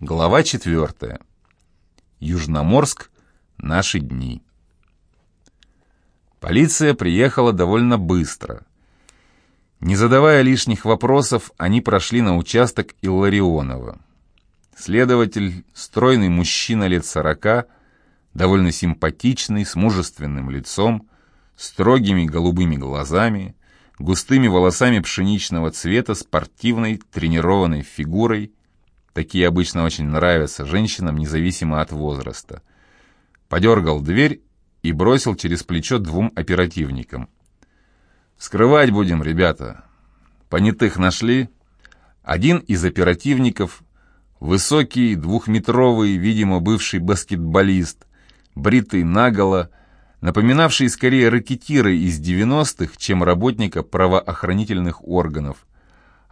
Глава четвертая. Южноморск. Наши дни. Полиция приехала довольно быстро. Не задавая лишних вопросов, они прошли на участок Илларионова. Следователь, стройный мужчина лет сорока, довольно симпатичный, с мужественным лицом, строгими голубыми глазами, густыми волосами пшеничного цвета, спортивной, тренированной фигурой, Такие обычно очень нравятся женщинам, независимо от возраста. Подергал дверь и бросил через плечо двум оперативникам. «Скрывать будем, ребята. Понятых нашли?» Один из оперативников, высокий, двухметровый, видимо, бывший баскетболист, бритый наголо, напоминавший скорее ракетира из 90-х, чем работника правоохранительных органов –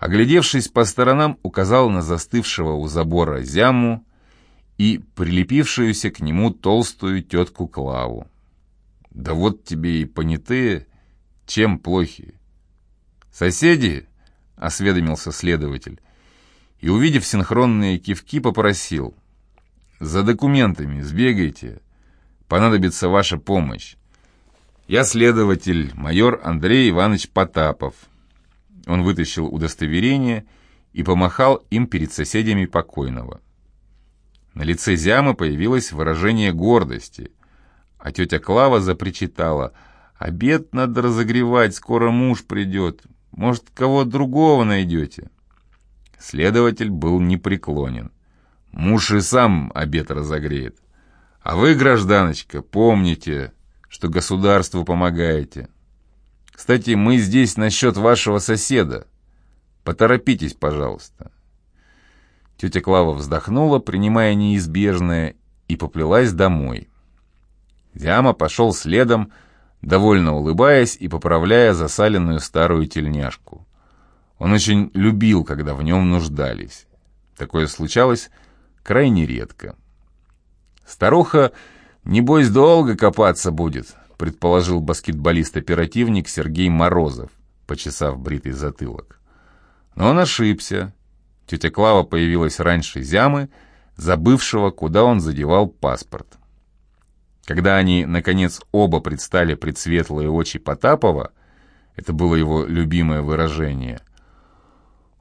Оглядевшись по сторонам, указал на застывшего у забора зяму и прилепившуюся к нему толстую тетку Клаву. «Да вот тебе и понятые, чем плохи?» «Соседи?» — осведомился следователь. И, увидев синхронные кивки, попросил. «За документами сбегайте. Понадобится ваша помощь. Я следователь, майор Андрей Иванович Потапов». Он вытащил удостоверение и помахал им перед соседями покойного. На лице Зямы появилось выражение гордости, а тетя Клава запричитала «Обед надо разогревать, скоро муж придет. Может, кого другого найдете?» Следователь был непреклонен. «Муж и сам обед разогреет. А вы, гражданочка, помните, что государству помогаете». Кстати, мы здесь насчет вашего соседа. Поторопитесь, пожалуйста». Тетя Клава вздохнула, принимая неизбежное, и поплелась домой. Зяма пошел следом, довольно улыбаясь и поправляя засаленную старую тельняшку. Он очень любил, когда в нем нуждались. Такое случалось крайне редко. Старуха, небось, долго копаться будет, предположил баскетболист-оперативник Сергей Морозов, почесав бритый затылок. Но он ошибся. Тетя Клава появилась раньше Зямы, забывшего, куда он задевал паспорт. Когда они, наконец, оба предстали пред светлые очи Потапова, это было его любимое выражение,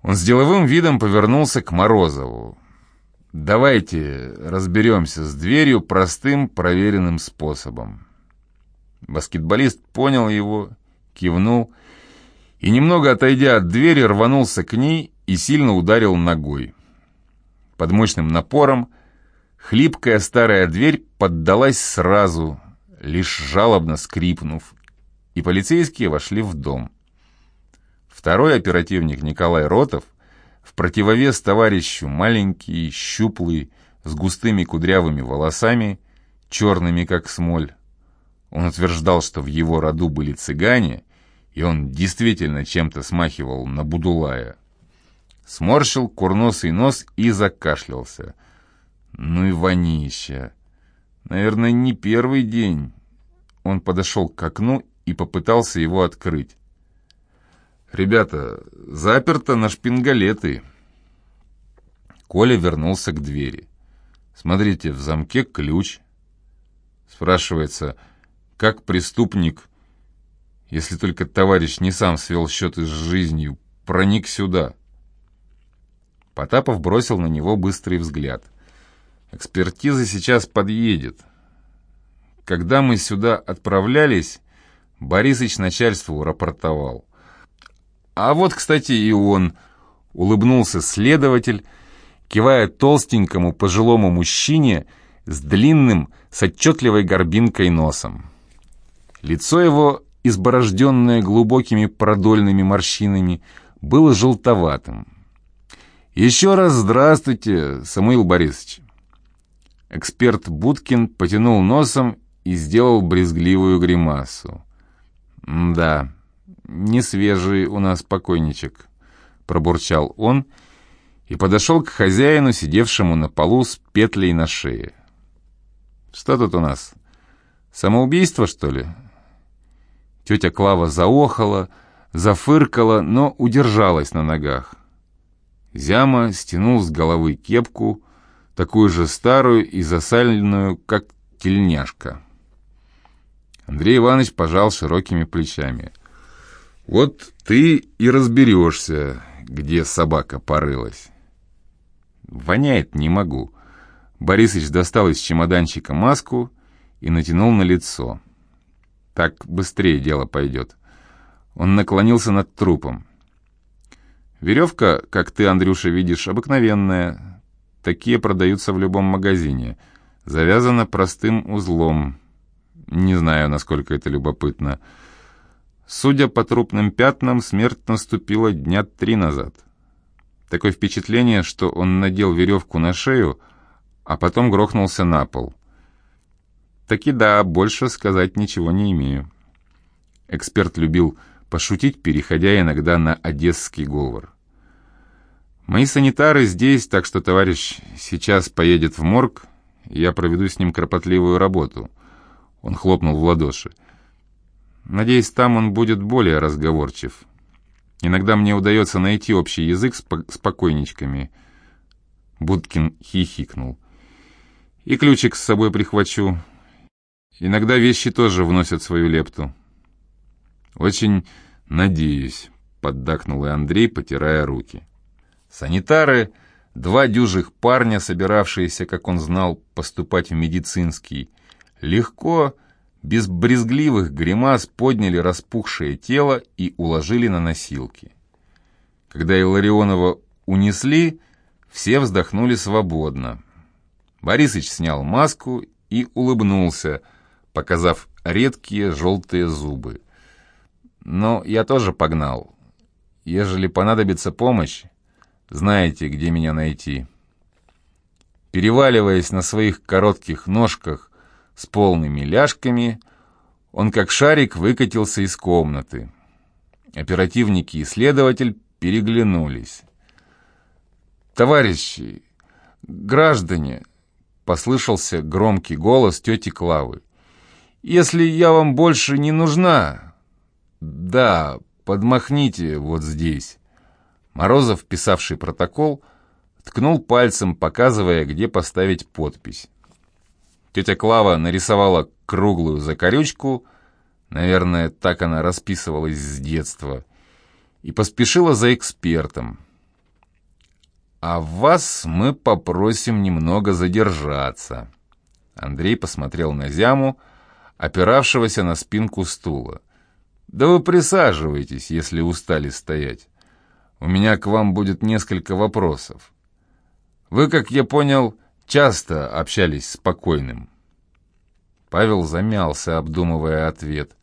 он с деловым видом повернулся к Морозову. «Давайте разберемся с дверью простым проверенным способом». Баскетболист понял его, кивнул и, немного отойдя от двери, рванулся к ней и сильно ударил ногой. Под мощным напором хлипкая старая дверь поддалась сразу, лишь жалобно скрипнув, и полицейские вошли в дом. Второй оперативник Николай Ротов, в противовес товарищу маленький, щуплый, с густыми кудрявыми волосами, черными как смоль, он утверждал, что в его роду были цыгане, и он действительно чем-то смахивал на Будулая. Сморщил курносый нос и закашлялся. Ну и вонища. Наверное, не первый день. Он подошел к окну и попытался его открыть. «Ребята, заперто на шпингалеты». Коля вернулся к двери. «Смотрите, в замке ключ». Спрашивается, как преступник, если только товарищ не сам свел счеты с жизнью, проник сюда? Потапов бросил на него быстрый взгляд. Экспертиза сейчас подъедет. Когда мы сюда отправлялись, Борисыч начальству рапортовал. А вот, кстати, и он, улыбнулся следователь, кивая толстенькому пожилому мужчине с длинным, с отчетливой горбинкой носом. Лицо его, изборожденное глубокими продольными морщинами, было желтоватым. «Еще раз здравствуйте, Самуил Борисович!» Эксперт Будкин потянул носом и сделал брезгливую гримасу. «Да, не свежий у нас покойничек», — пробурчал он и подошел к хозяину, сидевшему на полу с петлей на шее. «Что тут у нас? Самоубийство, что ли?» Тетя Клава заохала, зафыркала, но удержалась на ногах. Зяма стянул с головы кепку, такую же старую и засаленную, как тельняшка. Андрей Иванович пожал широкими плечами. «Вот ты и разберешься, где собака порылась». «Воняет не могу». Борисыч достал из чемоданчика маску и натянул на лицо. «Так быстрее дело пойдет». Он наклонился над трупом. «Веревка, как ты, Андрюша, видишь, обыкновенная. Такие продаются в любом магазине. Завязана простым узлом. Не знаю, насколько это любопытно. Судя по трупным пятнам, смерть наступила дня три назад. Такое впечатление, что он надел веревку на шею, а потом грохнулся на пол. Таки да, больше сказать ничего не имею. Эксперт любил пошутить, переходя иногда на одесский говор. «Мои санитары здесь, так что товарищ сейчас поедет в морг, я проведу с ним кропотливую работу». Он хлопнул в ладоши. «Надеюсь, там он будет более разговорчив. Иногда мне удается найти общий язык с, по с покойничками». Будкин хихикнул. «И ключик с собой прихвачу. Иногда вещи тоже вносят свою лепту». «Очень надеюсь», — поддакнул и Андрей, потирая руки. Санитары, два дюжих парня, собиравшиеся, как он знал, поступать в медицинский, легко, без брезгливых гримас подняли распухшее тело и уложили на носилки. Когда Илларионова унесли, все вздохнули свободно. Борисыч снял маску и улыбнулся, показав редкие желтые зубы. Но я тоже погнал. Ежели понадобится помощь, знаете, где меня найти. Переваливаясь на своих коротких ножках с полными ляжками, он как шарик выкатился из комнаты. Оперативники и следователь переглянулись. «Товарищи, граждане!» — послышался громкий голос тети Клавы. «Если я вам больше не нужна, «Да, подмахните вот здесь». Морозов, писавший протокол, ткнул пальцем, показывая, где поставить подпись. Тетя Клава нарисовала круглую закорючку, наверное, так она расписывалась с детства, и поспешила за экспертом. «А вас мы попросим немного задержаться». Андрей посмотрел на Зяму, опиравшегося на спинку стула. «Да вы присаживайтесь, если устали стоять. У меня к вам будет несколько вопросов. Вы, как я понял, часто общались с покойным?» Павел замялся, обдумывая ответ.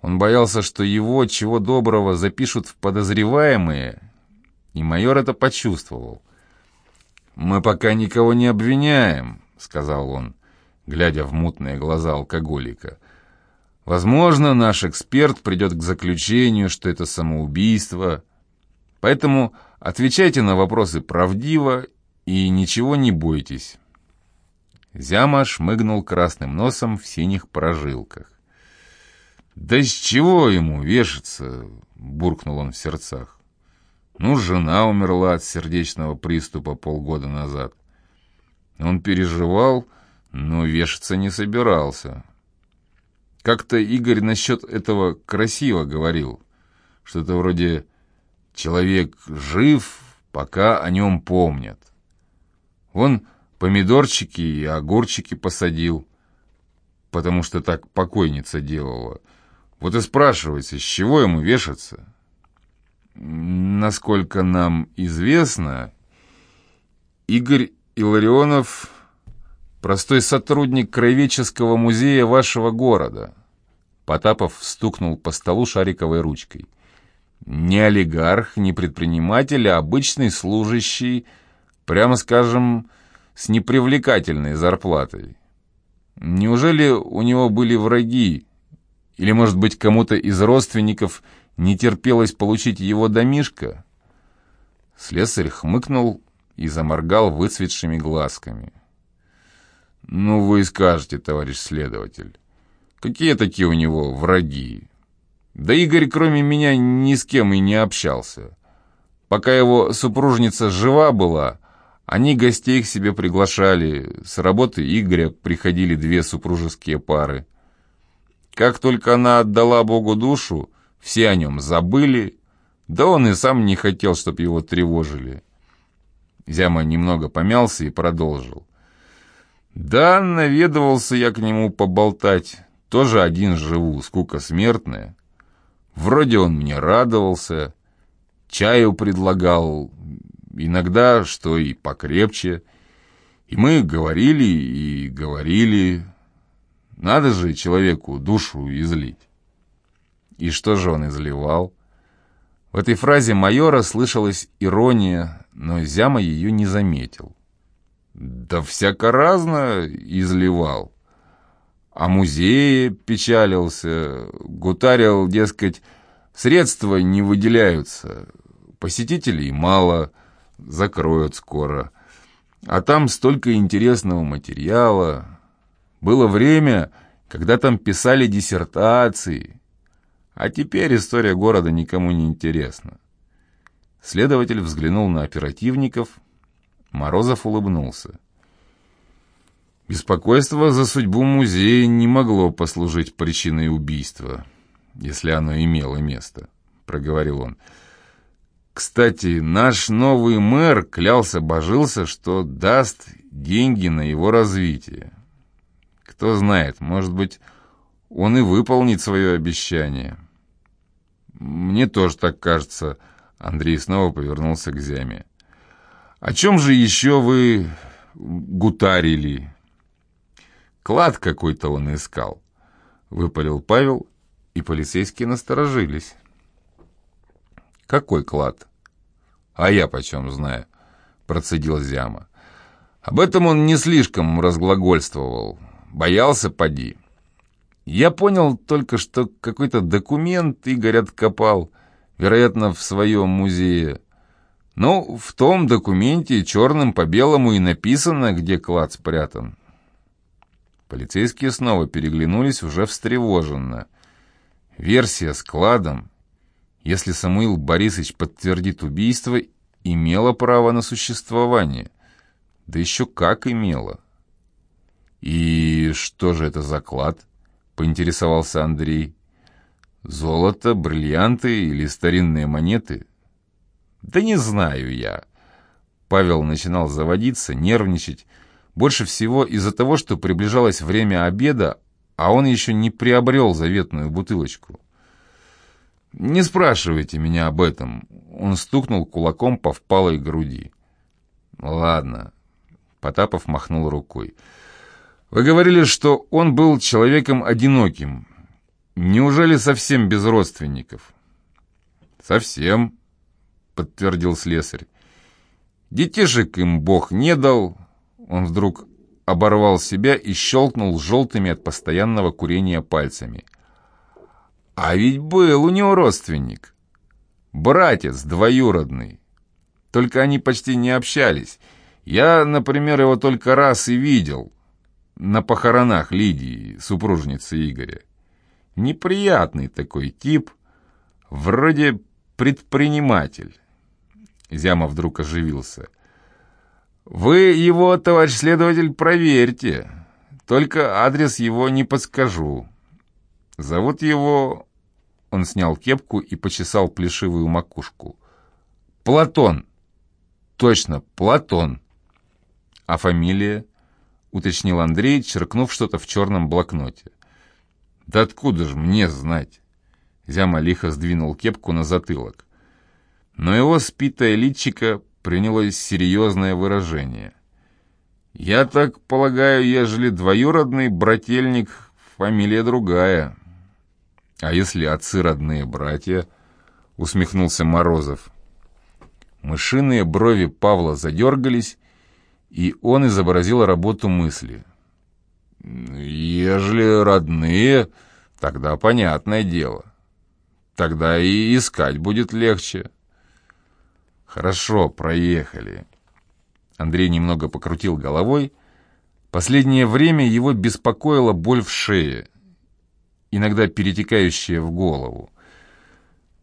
Он боялся, что его, чего доброго, запишут в подозреваемые, и майор это почувствовал. «Мы пока никого не обвиняем», — сказал он, глядя в мутные глаза алкоголика. Возможно, наш эксперт придет к заключению, что это самоубийство. Поэтому отвечайте на вопросы правдиво и ничего не бойтесь. Зяма шмыгнул красным носом в синих прожилках. «Да с чего ему вешаться?» — буркнул он в сердцах. «Ну, жена умерла от сердечного приступа полгода назад. Он переживал, но вешаться не собирался. Как-то Игорь насчет этого красиво говорил. Что-то вроде «человек жив, пока о нем помнят». Он помидорчики и огурчики посадил, потому что так покойница делала. Вот и спрашивается, с чего ему вешаться? Насколько нам известно, Игорь Илларионов Простой сотрудник краеведческого музея вашего города». Потапов стукнул по столу шариковой ручкой. «Не олигарх, не предприниматель, а обычный служащий, прямо скажем, с непривлекательной зарплатой. Неужели у него были враги? Или, может быть, кому-то из родственников не терпелось получить его домишко?» Слесарь хмыкнул и заморгал выцветшими глазками. «Ну, вы скажете, товарищ следователь, какие такие у него враги? Да Игорь, кроме меня, ни с кем и не общался. Пока его супружница жива была, Они гостей к себе приглашали, с работы Игоря приходили две супружеские пары. Как только она отдала Богу душу, все о нем забыли, да он и сам не хотел, чтоб его тревожили. Зяма немного помялся и продолжил. Да, наведывался я к нему поболтать. Тоже один живу, скука смертная. Вроде он мне радовался, чаю предлагал, иногда что и покрепче. И мы говорили и говорили. Надо же человеку душу излить. И что же он изливал? В этой фразе майора слышалась ирония, но Зяма ее не заметил. Да всяко разно изливал. О музее печалился, гутарил, дескать, средства не выделяются, посетителей мало, закроют скоро. А там столько интересного материала. Было время, когда там писали диссертации, а теперь история города никому не интересна. Следователь взглянул на оперативников, Морозов улыбнулся. Беспокойство за судьбу музея не могло послужить причиной убийства, если оно имело место, проговорил он. Кстати, наш новый мэр клялся-божился, что даст деньги на его развитие. Кто знает, может быть, он и выполнит свое обещание. Мне тоже так кажется. Андрей снова повернулся к Зяме. «О чем же еще вы гутарили?» «Клад какой-то он искал», — выпалил Павел, и полицейские насторожились. «Какой клад?» «А я почем знаю», — процедил Зяма. «Об этом он не слишком разглагольствовал. Боялся, поди. Я понял только, что какой-то документ Игорь откопал, вероятно, в своем музее. Ну, в том документе черным по белому и написано, где клад спрятан. Полицейские снова переглянулись уже встревоженно. Версия с кладом, если Самуил Борисович подтвердит убийство, имела право на существование. Да еще как имела. «И что же это за клад?» — поинтересовался Андрей. «Золото, бриллианты или старинные монеты?» «Да не знаю я». Павел начинал заводиться, нервничать. Больше всего из-за того, что приближалось время обеда, а он еще не приобрел заветную бутылочку. «Не спрашивайте меня об этом», — он стукнул кулаком по впалой груди. «Ладно», — Потапов махнул рукой. «Вы говорили, что он был человеком одиноким. Неужели совсем без родственников?» «Совсем», — подтвердил слесарь. «Детишек им Бог не дал». Он вдруг оборвал себя и щелкнул желтыми от постоянного курения пальцами. «А ведь был у него родственник. Братец двоюродный. Только они почти не общались. Я, например, его только раз и видел. На похоронах Лидии, супружницы Игоря. Неприятный такой тип. Вроде предприниматель. Зяма вдруг оживился. «Вы его, товарищ следователь, проверьте. Только адрес его не подскажу. Зовут его...» Он снял кепку и почесал плешивую макушку. «Платон!» «Точно, Платон!» «А фамилия?» — уточнил Андрей, черкнув что-то в черном блокноте. «Да откуда же мне знать?» Зяма лихо сдвинул кепку на затылок но его спитое личико приняло серьезное выражение. «Я так полагаю, ежели двоюродный брательник, фамилия другая». «А если отцы родные братья?» — усмехнулся Морозов. Мышиные брови Павла задергались, и он изобразил работу мысли. «Ежели родные, тогда понятное дело. Тогда и искать будет легче». «Хорошо, проехали». Андрей немного покрутил головой. Последнее время его беспокоила боль в шее, иногда перетекающая в голову.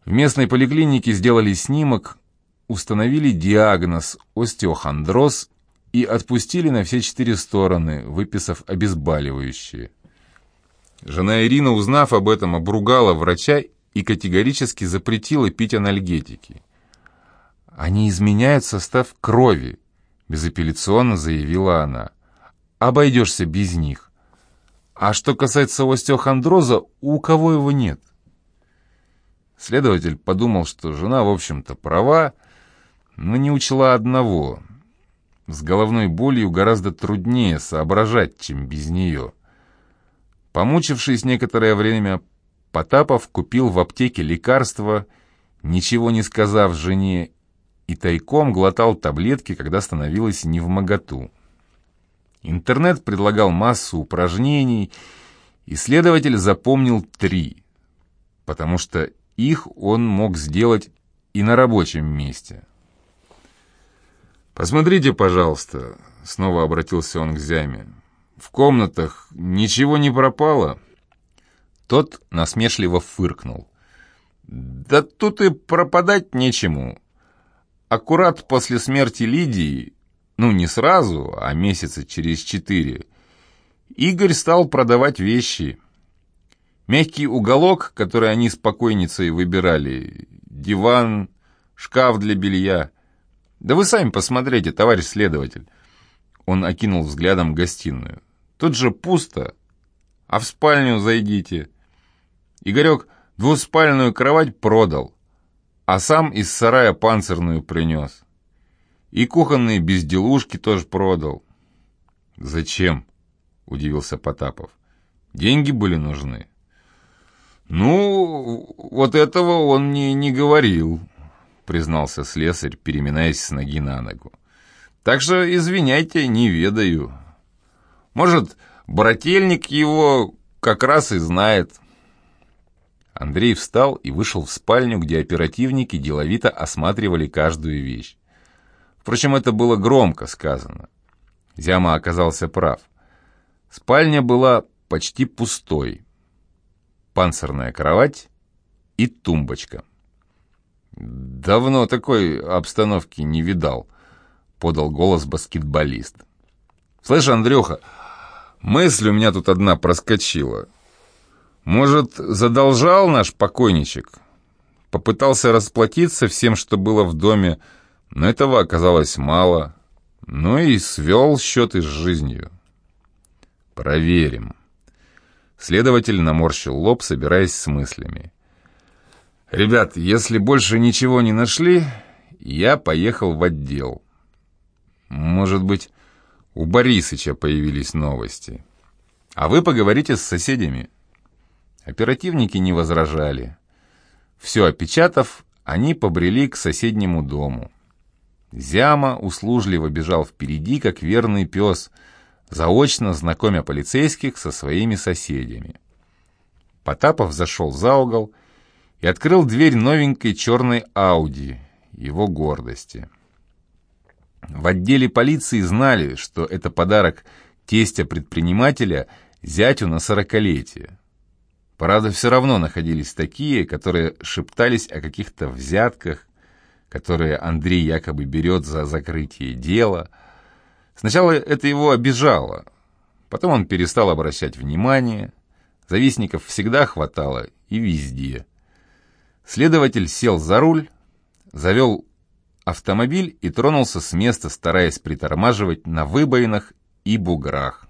В местной поликлинике сделали снимок, установили диагноз остеохондроз и отпустили на все четыре стороны, выписав обезболивающие. Жена Ирина, узнав об этом, обругала врача и категорически запретила пить анальгетики. «Они изменяют состав крови», — безапелляционно заявила она. «Обойдешься без них. А что касается остеохондроза, у кого его нет?» Следователь подумал, что жена, в общем-то, права, но не учла одного. С головной болью гораздо труднее соображать, чем без нее. Помучившись некоторое время, Потапов купил в аптеке лекарства, ничего не сказав жене, и тайком глотал таблетки, когда становилось невмоготу. Интернет предлагал массу упражнений, исследователь запомнил три, потому что их он мог сделать и на рабочем месте. «Посмотрите, пожалуйста», — снова обратился он к Зяме, — «в комнатах ничего не пропало?» Тот насмешливо фыркнул. «Да тут и пропадать нечему. Аккурат после смерти Лидии, ну не сразу, а месяца через четыре, Игорь стал продавать вещи. Мягкий уголок, который они с покойницей выбирали, диван, шкаф для белья. Да вы сами посмотрите, товарищ следователь. Он окинул взглядом гостиную. Тут же пусто, а в спальню зайдите. Игорек двуспальную кровать продал, а сам из сарая панцирную принес. И кухонные безделушки тоже продал. «Зачем?» — удивился Потапов. «Деньги были нужны». «Ну, вот этого он мне не говорил», — признался слесарь, переминаясь с ноги на ногу. «Так что, извиняйте, не ведаю. Может, брательник его как раз и знает». Андрей встал и вышел в спальню, где оперативники деловито осматривали каждую вещь. Впрочем, это было громко сказано. Зяма оказался прав. Спальня была почти пустой панцирная кровать и тумбочка. «Давно такой обстановки не видал», — подал голос баскетболист. «Слышь, Андрюха, мысль у меня тут одна проскочила. Может, задолжал наш покойничек? Попытался расплатиться всем, что было в доме, но этого оказалось мало. Ну и свел счеты с жизнью. Проверим». Следователь наморщил лоб, собираясь с мыслями. «Ребят, если больше ничего не нашли, я поехал в отдел. Может быть, у Борисыча появились новости. А вы поговорите с соседями». Оперативники не возражали. Все опечатав, они побрели к соседнему дому. Зяма услужливо бежал впереди, как верный пес — заочно знакомя полицейских со своими соседями. Потапов зашел за угол и открыл дверь новенькой черной Ауди, его гордости. В отделе полиции знали, что это подарок тестя предпринимателя зятю на сорокалетие. Правда, все равно находились такие, которые шептались о каких-то взятках, которые Андрей якобы берет за закрытие дела – Сначала это его обижало, потом он перестал обращать внимание. Завистников всегда хватало и везде. Следователь сел за руль, завел автомобиль и тронулся с места, стараясь притормаживать на выбоинах и буграх.